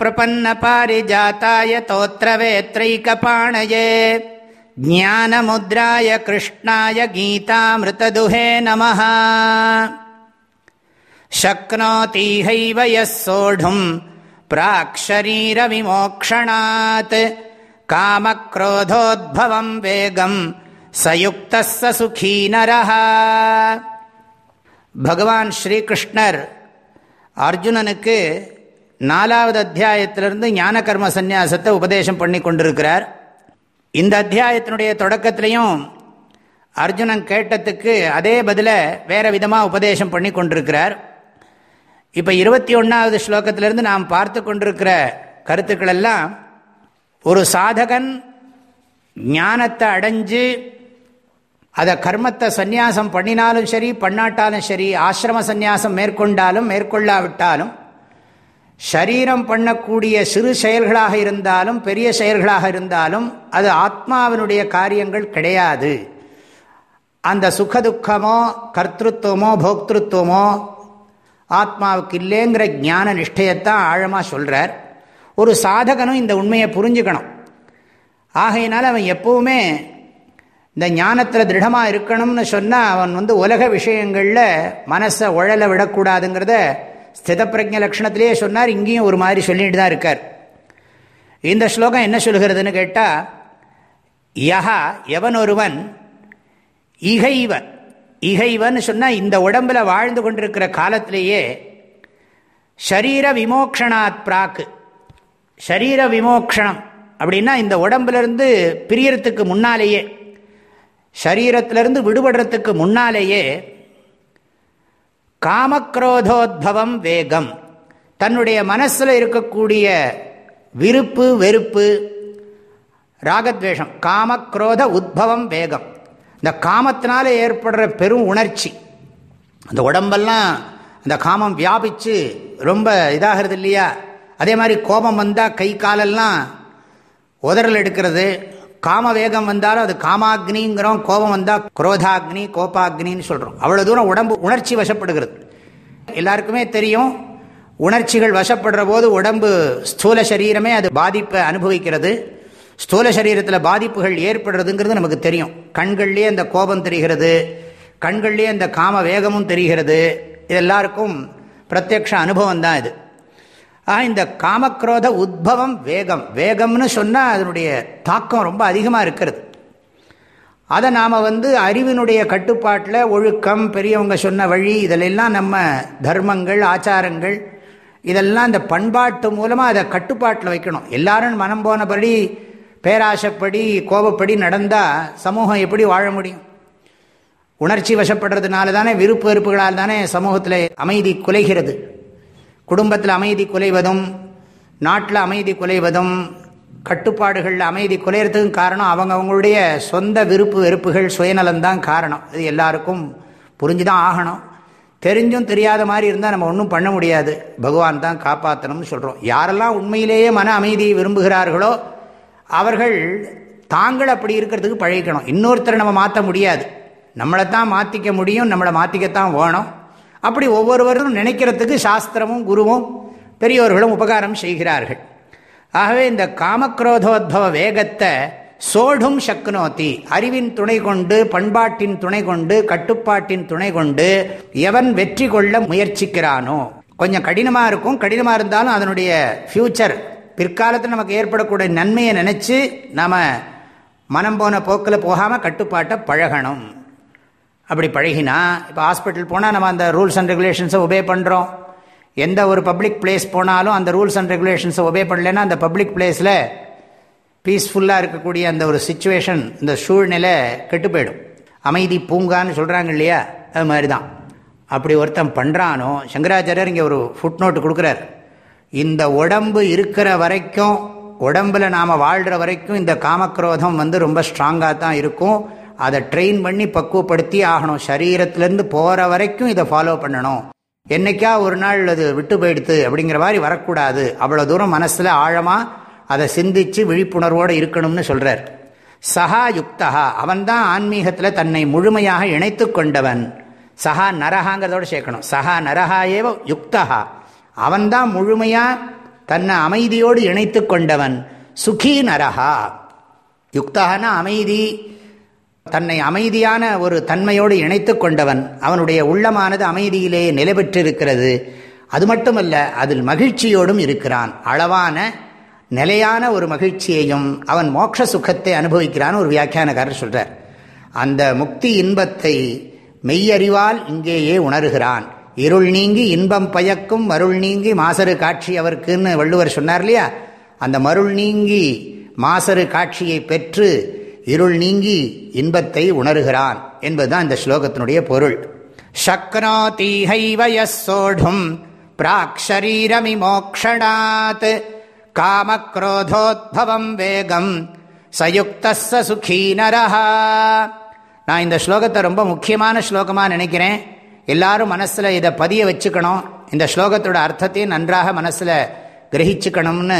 प्रपन्नपारिजाताय तोत्रवेत्रैकपाणये ज्ञानमुद्राय कृष्णाय गीतामृतदुहे नमः शक्नोतीहैव यः सोढुम् प्राक्शरीरविमोक्षणात् कामक्रोधोद्भवम् वेगम् सयुक्तः स सुखी नरः பகவான் ஸ்ரீகிருஷ்ணர் அர்ஜுனனுக்கு நாலாவது அத்தியாயத்திலிருந்து ஞான கர்ம சந்நியாசத்தை உபதேசம் பண்ணி கொண்டிருக்கிறார். இந்த அத்தியாயத்தினுடைய தொடக்கத்திலையும் அர்ஜுனன் கேட்டதுக்கு அதே பதில வேறு விதமாக உபதேசம் பண்ணி கொண்டிருக்கிறார். இப்போ இருபத்தி ஒன்றாவது ஸ்லோகத்திலிருந்து நாம் பார்த்து கொண்டிருக்கிற கருத்துக்களெல்லாம் ஒரு சாதகன் ஞானத்தை அடைஞ்சு அதை கர்மத்தை சந்நியாசம் பண்ணினாலும் சரி பண்ணாட்டாலும் சரி ஆசிரம சந்நியாசம் மேற்கொண்டாலும் மேற்கொள்ளாவிட்டாலும் சரீரம் பண்ணக்கூடிய சிறு செயல்களாக இருந்தாலும் பெரிய செயல்களாக இருந்தாலும் அது ஆத்மாவினுடைய காரியங்கள் கிடையாது. அந்த சுகதுக்கமோ கர்த்தத்துவமோ போக்திருத்துவமோ ஆத்மாவுக்கு இல்லைங்கிற ஞான நிஷ்டையத்தான் ஆழமாக சொல்கிறார் ஒரு சாதகனும் இந்த உண்மையை புரிஞ்சுக்கணும். ஆகையினால் அவன் எப்பவுமே இந்த ஞானத்தில் திருடமாக இருக்கணும்னு சொன்னால் அவன் வந்து உலக விஷயங்களில் மனசை உழலை விடக்கூடாதுங்கிறத ஸ்தித பிரஜ லட்சணத்திலேயே சொன்னார் இங்கேயும் ஒரு மாதிரி சொல்லிட்டு தான் இருக்கார். இந்த ஸ்லோகம் என்ன சொல்கிறதுன்னு கேட்டால் யஹா எவன் ஒருவன் இகைவன் இகைவன் சொன்னால் இந்த உடம்பில் வாழ்ந்து கொண்டிருக்கிற காலத்திலேயே ஷரீர விமோக்ஷனாத் பிராக்கு ஷரீர விமோக்ஷணம் அப்படின்னா இந்த உடம்புலேருந்து பிரியறதுக்கு முன்னாலேயே சரீரத்திலிருந்து விடுபடுறதுக்கு முன்னாலேயே காமக்ரோதோத்பவம் வேகம். தன்னுடைய மனசில் இருக்கக்கூடிய விருப்பு வெறுப்பு ராகத்வேஷம் காமக்ரோத உத்பவம் வேகம். இந்த காமத்தினால ஏற்படுற பெரும் உணர்ச்சி. அந்த உடம்பெல்லாம் அந்த காமம் வியாபித்து ரொம்ப இதாகிறது இல்லையா? அதே மாதிரி கோபம் வந்தால் கை காலெல்லாம் உதறல் எடுக்கிறது. காம வேகம் வந்தாலும் அது காமாக்னிங்கிறோம் கோபம் வந்தால் குரோதாக்னி கோபாக்னின்னு சொல்கிறோம் அவ்வளோ தூரம் உடம்பு உணர்ச்சி வசப்படுகிறது. எல்லாருக்குமே தெரியும் உணர்ச்சிகள் வசப்படுற போது உடம்பு ஸ்தூல சரீரமே அது பாதிப்பை அனுபவிக்கிறது. ஸ்தூல சரீரத்தில் பாதிப்புகள் ஏற்படுறதுங்கிறது நமக்கு தெரியும். கண்கள்லேயே அந்த கோபம் தெரிகிறது கண்கள்லேயே அந்த காம வேகமும் தெரிகிறது. இது எல்லாருக்கும் பிரத்யக்ஷ அனுபவம் தான் இது. ஆக இந்த காமக்ரோத உத்பவம் வேகம். வேகம்னு சொன்னால் அதனுடைய தாக்கம் ரொம்ப அதிகமாக இருக்கிறது. அதை நாம் வந்து அறிவினுடைய கட்டுப்பாட்டில் ஒழுக்கம் பெரியவங்க சொன்ன வழி இதிலெல்லாம் நம்ம தர்மங்கள் ஆச்சாரங்கள் இதெல்லாம் இந்த பண்பாட்டு மூலமாக அதை கட்டுப்பாட்டில் வைக்கணும். எல்லாரும் மனம் போனபடி பேராசைப்படி கோபப்படி நடந்தால் சமூகம் எப்படி வாழ முடியும்? உணர்ச்சி வசப்படுறதுனால தானே விருப்பு வெறுப்புகளால் தானே சமூகத்தில் அமைதி குலைகிறது. குடும்பத்தில் அமைதி குலைவதும் நாட்டில் அமைதி குலைவதும் கட்டுப்பாடுகளில் அமைதி குலையிறதுக்கும் காரணம் அவங்க அவங்களுடைய சொந்த விருப்பு வெறுப்புகள் சுயநலம்தான் காரணம். இது எல்லாருக்கும் புரிஞ்சு தான் ஆகணும். தெரிஞ்சும் தெரியாத மாதிரி இருந்தால் நம்ம ஒன்றும் பண்ண முடியாது. பகவான் தான் காப்பாற்றணும்னு சொல்கிறோம் யாரெல்லாம் உண்மையிலேயே மன அமைதியை விரும்புகிறார்களோ அவர்கள் தாங்கள் அப்படி இருக்கிறதுக்கு பழகிக்கணும். இன்னொருத்தரை நம்ம மாற்ற முடியாது. நம்மளை தான் மாற்றிக்க முடியும் நம்மளை மாற்றிக்கத்தான் வேணும். அப்படி ஒவ்வொருவரும் நினைக்கிறதுக்கு சாஸ்திரமும் குருவும் பெரியோர்களும் உபகாரம் செய்கிறார்கள். ஆகவே இந்த காமக்ரோதோத்பவ வேகத்தை சோடும் சக்னோத்தி அறிவின் துணை கொண்டு பண்பாட்டின் துணை கொண்டு கட்டுப்பாட்டின் துணை கொண்டு எவன் வெற்றி கொள்ள முயற்சிக்கிறானோ. கொஞ்சம் கடினமாக இருக்கும் கடினமாக இருந்தாலும் அதனுடைய ஃபியூச்சர் பிற்காலத்தில் நமக்கு ஏற்படக்கூடிய நன்மையை நினச்சி நாம் மனம் போன போக்கில் போகாமல் கட்டுப்பாட்டை பழகணும். அப்படி பழகினா இப்போ ஹாஸ்பிட்டல் போனால் நம்ம அந்த ரூல்ஸ் அண்ட் ரெகுலேஷன்ஸை ஒபே பண்ணுறோம் எந்த ஒரு பப்ளிக் பிளேஸ் போனாலும் அந்த ரூல்ஸ் அண்ட் ரெகுலேஷன்ஸை ஒபே பண்ணலைன்னா அந்த பப்ளிக் பிளேஸில் பீஸ்ஃபுல்லாக இருக்கக்கூடிய அந்த ஒரு சுச்சுவேஷன் இந்த சூழ்நிலை கெட்டு போயிடும். அமைதி பூங்கான்னு சொல்கிறாங்க இல்லையா? அது மாதிரி தான் அப்படி ஒருத்தன் பண்ணுறானோ சங்கராச்சாரியர் இங்கே ஒரு ஃபுட் நோட்டு கொடுக்குறார். இந்த உடம்பு இருக்கிற வரைக்கும் உடம்பில் நாம் வாழ்கிற வரைக்கும் இந்த காமக்ரோதம் வந்து ரொம்ப ஸ்ட்ராங்காக தான் இருக்கும். அதை ட்ரெயின் பண்ணி பக்குவப்படுத்தி ஆகணும். சரீரத்திலேருந்து போகிற வரைக்கும் இதை ஃபாலோ பண்ணணும். என்னைக்கா ஒரு நாள் அது விட்டு போயிடுத்து அப்படிங்கிற மாதிரி வரக்கூடாது. அவ்வளோ தூரம் மனசில் ஆழமாக அதை சிந்தித்து விழிப்புணர்வோடு இருக்கணும்னு சொல்கிறார் சஹா யுக்தா அவன்தான் ஆன்மீகத்தில் தன்னை முழுமையாக இணைத்து கொண்டவன். சஹா நரகாங்கிறதோடு சேர்க்கணும். சஹா நரஹா ஏவ யுக்தா அவன்தான் முழுமையாக தன்னை அமைதியோடு இணைத்து கொண்டவன். சுகி நரஹா. யுக்தகனா அமைதி. தன்னை அமைதியான ஒரு தன்மையோடு இணைத்து கொண்டவன் அவனுடைய உள்ளமானது அமைதியிலே நிலை பெற்றிருக்கிறது அது மட்டுமல்ல அதில் மகிழ்ச்சியோடும் இருக்கிறான். அளவான நிலையான ஒரு மகிழ்ச்சியையும் அவன் மோட்ச சுகத்தை அனுபவிக்கிறான் ஒரு வியாக்கியானக்காரர் சொல்றார். அந்த முக்தி இன்பத்தை மெய்யறிவால் இங்கேயே உணர்கிறான். இருள் நீங்கி இன்பம் பயக்கும் மருள் நீங்கி மாசரு காட்சி அவருக்குன்னு வள்ளுவர் சொன்னார் இல்லையா? அந்த மருள் நீங்கி மாசரு காட்சியை பெற்று இருள் நீங்கி இன்பத்தை உணர்கிறான் என்பதுதான் இந்த ஸ்லோகத்தினுடைய பொருள். சக்னோதி ஹைவயோடும் பிராக்ஷரீரமி மோக்ஷணாத் காமக்ரோதோத்பவம் வேகம் சயுக்த சுகீ நரஹா நான் இந்த ஸ்லோகத்தை ரொம்ப முக்கியமான ஸ்லோகமாக நினைக்கிறேன். எல்லாரும் மனசில் இதை பதிய வச்சுக்கணும். இந்த ஸ்லோகத்தோட அர்த்தத்தையும் நன்றாக மனசில் கிரகிச்சுக்கணும்னு